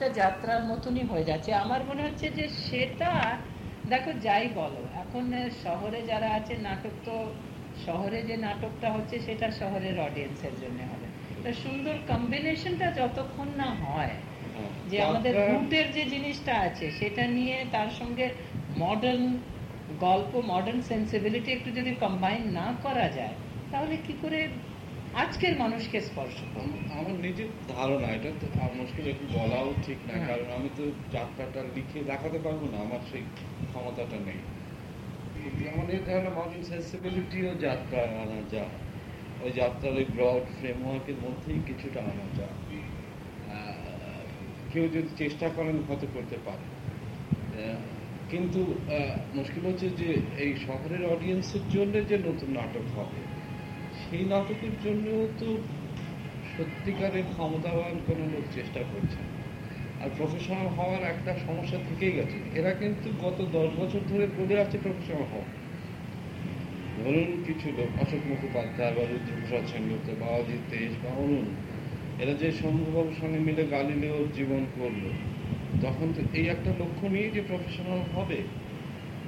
একটা যাত্রার মতনই হয়ে যাচ্ছে। আমার মনে হচ্ছে যে সেটা দেখো যাই বলো এখন শহরে যারা আছে নাটক তো শহরে যে নাটকটা হচ্ছে সেটা শহরের অডিয়েন্সের জন্য হবে। তা সুন্দর কম্বিনেশনটা যতক্ষণ না হয় যে আমাদের রুটের যে জিনিসটা আছে সেটা নিয়ে তার সঙ্গে মডার্ন গল্প মডার্ন সেন্সিবিলিটি একটু যদি কম্বাইন না করা যায় তাহলে কি করে আজকের মানুষকে স্পর্শ আমার নিজের ধারণা এটা তো মুশকিল একটু বলাও ঠিক না হ্যাঁ। কারণ আমি তো যাত্রাটা লিখে দেখাতে পারব না আমার সেই ক্ষমতাটা নেই। আমাদের ধারণা সেন্সিবিলিটিও যাত্রা আনা যায় ওই যাত্রার ওই ব্রড ফ্রেমওয়ার্কের মধ্যেই কিছুটা আনা যায় কেউ যদি চেষ্টা করেন হয়তো করতে পারে। কিন্তু মুশকিল হচ্ছে যে এই শহরের অডিয়েন্সের জন্য যে নতুন নাটক হবে সেই নাটকের জন্য তো সত্যিকারের ক্ষমতাবান কোনো লোক চেষ্টা করছে। আর প্রফেশনাল হওয়ার একটা সমস্যা থেকেই গেছে। এরা কিন্তু গত দশ বছর ধরে বলে আছে প্রফেশনাল হওয়া ধরুন কিছু লোক, অশোক মুখোপাধ্যায় বা রুদ্রপ্রসাদ সেনগুপ্ত বা অজিত তেজ বা অরুণ, এরা যে শম্ভুবাবুর সঙ্গে মিলে গালিলেও জীবন করল, তখন তো এই একটা লক্ষ্য নিয়ে যে প্রফেশনাল হবে।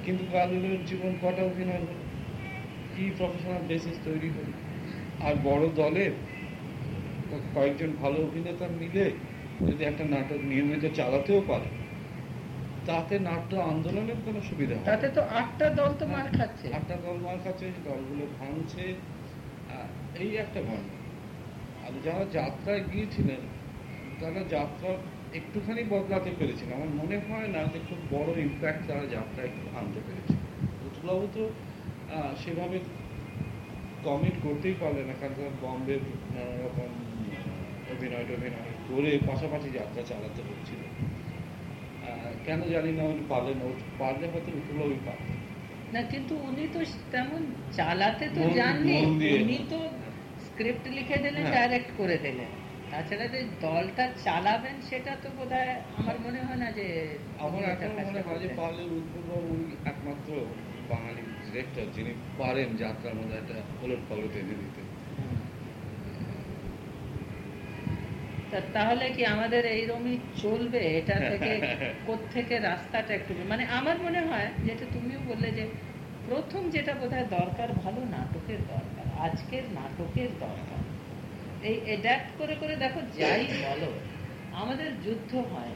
কিন্তু গালিলের জীবন কটা অভিনয় কি প্রফেশনাল বেসিস তৈরি হলো? আর বড় দলের কয়েকজন ভালো অভিনেতা মিলে যদি একটা নাটক নিয়মিত চালাতেও পারে তাতে নাট্য আন্দোলনের কোনো সুবিধা তাতে তো আটটা দল তো মার খাচ্ছে। আটটা দল মার খাচ্ছে দলগুলো ভাঙছে। এই একটা গণ্য আর যারা যাত্রায় গিয়েছিলেন তারা যাত্রা একটুখানি বদলাতে পেরেছেন আমার মনে হয় না যে খুব বড় ইম্প্যাক্ট তারা যাত্রায় আনতে পেরেছে। উৎবাবু তো সেভাবে কমিট করতেই পারলেন না কারণ তার বম্বের নানা রকম অভিনয় টভিনয় করে পাশাপাশি যাত্রা চালাতে হচ্ছিল। কেন জানি না উনি পারলেন পারলে হয়তো উৎবাবুই পারতেন। না কিন্তু উনি তো তেমন চালাতে তো জাননি উনি তো স্ক্রিপ্ট লিখে দিলেন ডাইরেক্ট হ্যাঁ। করে দিলেন। তাছাড়া যে দলটা চালাবেন সেটা তো বোধ আমার মনে হয় না যে আমার এখন মনে হয় যে পারলে উদ্ভব একমাত্র বাঙালি ডিরেক্টর যিনি পারেন যাত্রার মধ্যে একটা ওলট পালট এনে দিতে। তাহলে কি আমাদের এইরকমই চলবে? এটা থেকে থেকে রাস্তাটা একটু মানে আমার মনে হয় যেটা তুমিও বললে যে প্রথম যেটা বোধ দরকার ভালো নাটকের দরকার আজকের নাটকের দরকার। এই অ্যাডাপ্ট করে করে দেখো যাই বলো আমাদের যুদ্ধ হয়।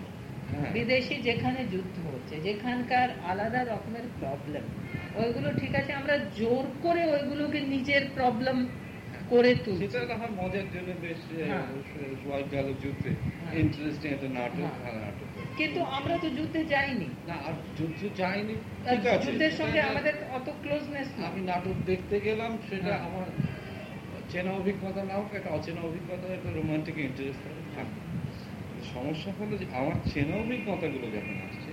হ্যাঁ। বিদেশি যেখানে যুদ্ধ হচ্ছে যেখানকার আলাদা রকমের প্রবলেম ওইগুলো ঠিক আছে আমরা জোর করে ওইগুলোকে নিজের প্রবলেম করে তুলছি। মজার জন্য বেশ হ্যাঁ। যুদ্ধে। ইন্টারেস্টিং হ্যাঁ। একটা নাটক নাটক। কিন্তু আমরা তো যুদ্ধে যাইনি। না আর যুদ্ধ যাইনি যুদ্ধের সঙ্গে আমাদের অত ক্লোজনেস আমি নাটক দেখতে গেলাম সেটা আমার চেনা অভিজ্ঞতা না হোক একটা অচেনা অভিজ্ঞতা একটা রোমান্টিক ইন্টারেস্ট থাকবে সমস্যা হলো যে আমার চেনা অভিজ্ঞতাগুলো যখন আসছে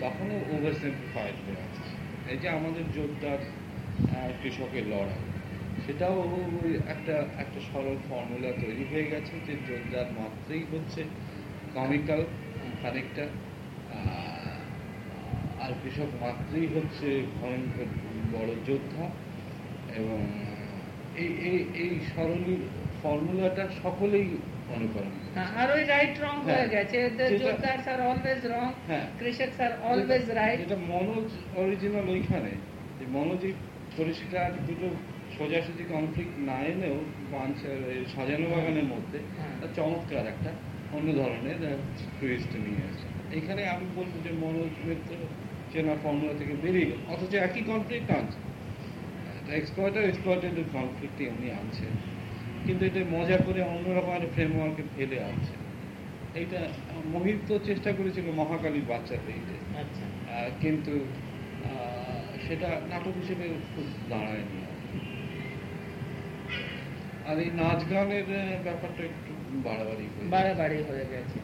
তখনও ওভার সিম্পলিফাইড হয়ে আসছে। এই যে আমাদের যোদ্ধার কৃষকের লড়াই, সেটাও একটা একটা সরল ফর্মুলা তৈরি হয়ে গেছে যে যোদ্ধার মাত্রেই হচ্ছে কমিক্যাল খানিকটা আর কৃষক মাত্রেই হচ্ছে ভয়ঙ্কর বড় যোদ্ধা এবং এই এই এই সরলী ফর্মুলাটা সকলেই অনুকরণ হ্যাঁ, আর ওই রাইট রং হয়ে। হ্যাঁ, গেছে। আর অলওয়েজ রং আর অলওয়েজ রাইট এটা মনোজ অরিজিনাল ওইখানে যে মনোজিৎ পরিষ্কার দুটো সোজাসুজি কনফ্লিক্ট না এনেও সাজানো বাগানের মধ্যে হ্যাঁ। চমৎকার একটা অন্য ধরনের টুইস্ট নিয়ে আসে। এখানে আমি বলব যে মনোজ মিত্র চেনা ফর্মুলা থেকে বেরিয়ে গেল। অথচ একই কনফ্লিক্ট আনছে। এক্সপ্লয়টার এক্সপ্লয়টেডের কনফ্লিক্টই উনি আনছে কিন্তু এটা মজা করে অন্যরকমের ফ্রেমওয়ার্কে ফেলে আছে এইটা মোহিত তো চেষ্টা করেছিল মহাকালীর বাচ্চাতে আচ্ছা। কিন্তু সেটা নাটক হিসেবে খুব দাঁড়ায়নি আর এই নাচ গানের ব্যাপারটা একটু বাড়াবাড়ি বাড়াবাড়ি হয়ে গেছে।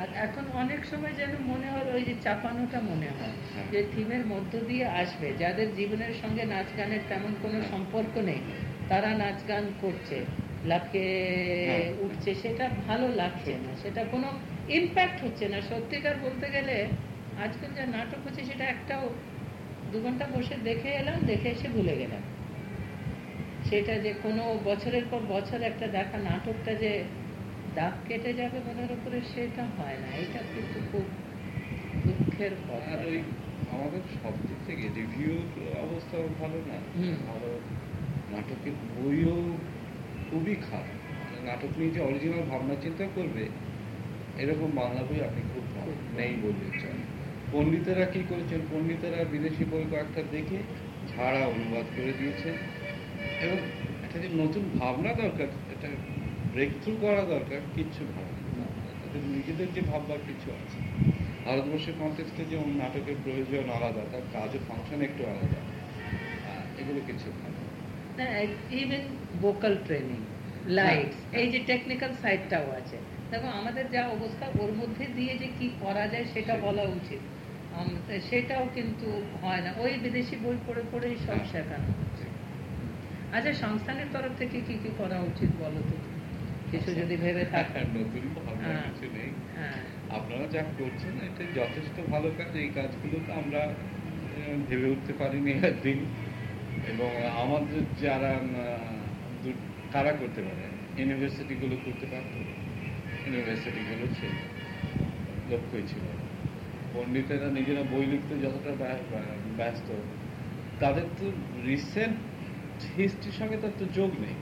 আর এখন অনেক সময় যেন মনে হয় ওই যে চাপানোটা মনে হয় হ্যাঁ। যে থিমের মধ্য দিয়ে আসবে যাদের জীবনের সঙ্গে নাচ গানের তেমন কোনো। সম্পর্ক নেই তারা নাচ গান করছে লাফকে হ্যাঁ। উঠছে সেটা ভালো লাগছে না সেটা কোনো ইম্প্যাক্ট হচ্ছে না সত্যিকার বলতে গেলে আজকাল যা নাটক হচ্ছে সেটা একটাও দু ঘণ্টা বসে দেখে এলাম দেখে এসে ভুলে গেলাম সেটা যে কোনো বছরের পর বছর একটা দেখা নাটকটা যে দাগ কেটে যাবে মনের উপরে সেটা হয় না। এটা কিন্তু খুব দুঃখের কথা। আর ওই আমাদের সব দিক থেকে রিভিউ অবস্থাও ভালো না? ভালো নাটকের বইও খুবই খারাপ। নাটক নিয়ে যে অরিজিনাল ভাবনা চিন্তা করবে এরকম বাংলা বই আপনি খুব কম। নেই বললে চলে পণ্ডিতেরা কি করেছেন? পণ্ডিতেরা বিদেশি বই কয়েকটা দেখে ছাড়া অনুবাদ করে দিয়েছে এবং একটা যে নতুন ভাবনা দরকার এটা ব্রেক থ্রু করা দরকার কিচ্ছু ভাবে তাদের নিজেদের যে ভাববার কিছু আছে। ভারতবর্ষের কন্টেক্সটে যেমন নাটকের প্রয়োজন আলাদা তার কাজের ফাংশন একটু আলাদা। এগুলো কিছু। ইভেন ভোকাল ট্রেনিং লাইটস এই যে টেকনিক্যাল সাইডটাও আছে। দেখো আমাদের যা অবস্থা ওর মধ্যে দিয়ে যে কি করা যায় সেটা বলা উচিত। সেটাও কিন্তু হয় না। ওই বিদেশি বই পড়ে পড়েই সব হ্যাঁ। শেখানো। হচ্ছে আচ্ছা সংস্থানের তরফ থেকে কি কি করা উচিত বলো তো? কিছু যদি ভেবে থাকো নতুন ভাবনা হ্যাঁ। কিছু নেই। হ্যাঁ। আপনারা যা করছেন এটা যথেষ্ট ভালো কাজ। এই কাজগুলো তো আমরা ভেবে উঠতে পারিনি একদিন। এবং আমাদের যারা কারা করতে পারে। ইউনিভার্সিটিগুলো করতে পারত। ইউনিভার্সিটিগুলো সে লক্ষ্যই ছিল না। পণ্ডিতেরা নিজেরা বই লিখতে যতটা ব্যা- ব্যা- ব্যস্ত তাদের তো রিসেন্ট হিস্ট্রির সঙ্গে তার তো যোগ নেই।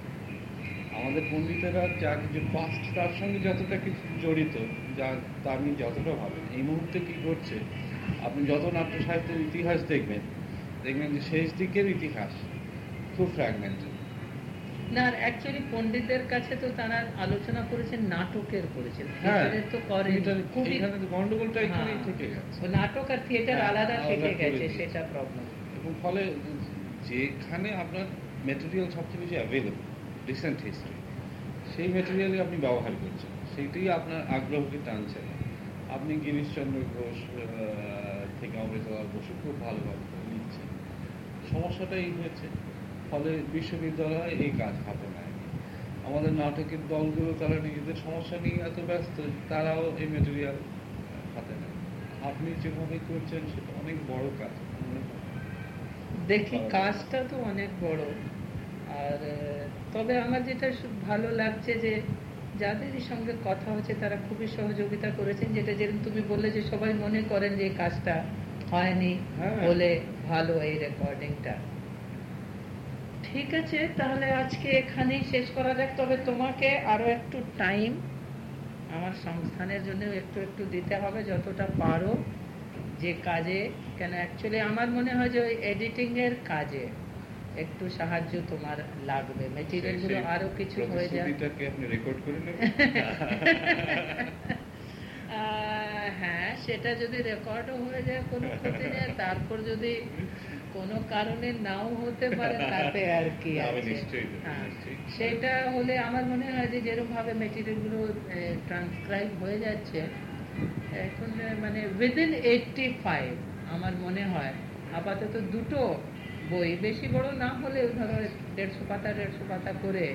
আমাদের পণ্ডিতেরা যা কিছু পাস্ট তার সঙ্গে যতটা কিছু জড়িত যা তা নিয়ে যতটা ভাবেন এই মুহূর্তে কি ঘটছে? আপনি যত নাট্য সাহিত্যের ইতিহাস দেখবেন দেখবেন যে শেষ দিকের ইতিহাস খুব ফ্র্যাগমেন্টেড না অ্যাকচুয়ালি কাছে তো তারা আলোচনা করেছেন নাটকের করেছেন। হ্যাঁ থিয়েটারের তো করেন। খুবই গন্ডগোলটা এখানেই হ্যাঁ। থেকে গেছে। নাটক আর থিয়েটার হ্যাঁ, আলাদা আলাদা থেকে গেছে সেটা প্রবলেম এবং ফলে যেখানে আপনার মেটেরিয়াল সবচেয়ে বেশি অ্যাভেলেবল রিসেন্ট হিস্ট্রি সেই মেটেরিয়ালই আপনি ব্যবহার করছেন সেইটাই আপনার আগ্রহকে টানছে। আপনি গিরিশচন্দ্র ঘোষ থেকে অমৃতলাল বসু খুব ভালোভাবে লিখছেন সমস্যাটা এই হয়েছে ফলে বিশ্ববিদ্যালয় এই কাজ হাতে নেয়নি। আমাদের নাটকের দলগুলো তারা নিজেদের সমস্যা নিয়ে এত ব্যস্ত তারাও এই মেটেরিয়াল হাতে নেয়। আপনি যেভাবে করছেন সেটা অনেক বড় কাজ দেখি কাজটা তো অনেক বড়। আর তবে আমার যেটা ভালো লাগছে যে যাদেরই সঙ্গে কথা হচ্ছে তারা খুবই সহযোগিতা করেছেন যেটা যেরকম তুমি বললে যে সবাই মনে করেন যে কাজটা হয়নি হ্যাঁ। বলে ভালো এই রেকর্ডিংটা ঠিক আছে তাহলে আজকে এখানেই শেষ করা যাক তবে তোমাকে আরও একটু টাইম আমার সংস্থানের জন্য একটু একটু দিতে হবে যতটা পারো যে কাজে কেন অ্যাকচুয়ালি আমার মনে হয় যে ওই এডিটিং এর কাজে একটু সাহায্য তোমার লাগবে। মেটেরিয়ালগুলো আরও কিছু হয়ে যায় আপনি রেকর্ড করে নেবেন। হ্যাঁ সেটা যদি রেকর্ডও হয়ে যায় কোনো ক্ষতি নেই তারপর যদি কোনো কারণে নাও হতে পারে তাতে আর কি হ্যাঁ, সেটা হলে আমার মনে হয় যে যেরকম ভাবে মেটেরিয়ালগুলো ট্রান্সক্রাইব হয়ে যাচ্ছে এখন মানে উইদিন এইটটি ফাইভ আমার মনে হয়। আপাতত দুটো বই। বেশি বড় না হলে ধরো দেড়শো পাতা দেড়শো পাতা করে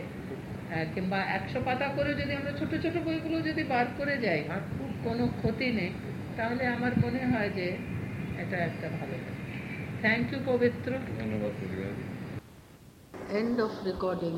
কিংবা একশো পাতা করে যদি আমরা ছোট ছোট বইগুলো যদি বার করে যাই আর খুব কোনো ক্ষতি নেই তাহলে আমার মনে হয় যে এটা একটা ভালো থ্যাংক ইউ পবিত্র। ধন্যবাদ এন্ড অফ recording.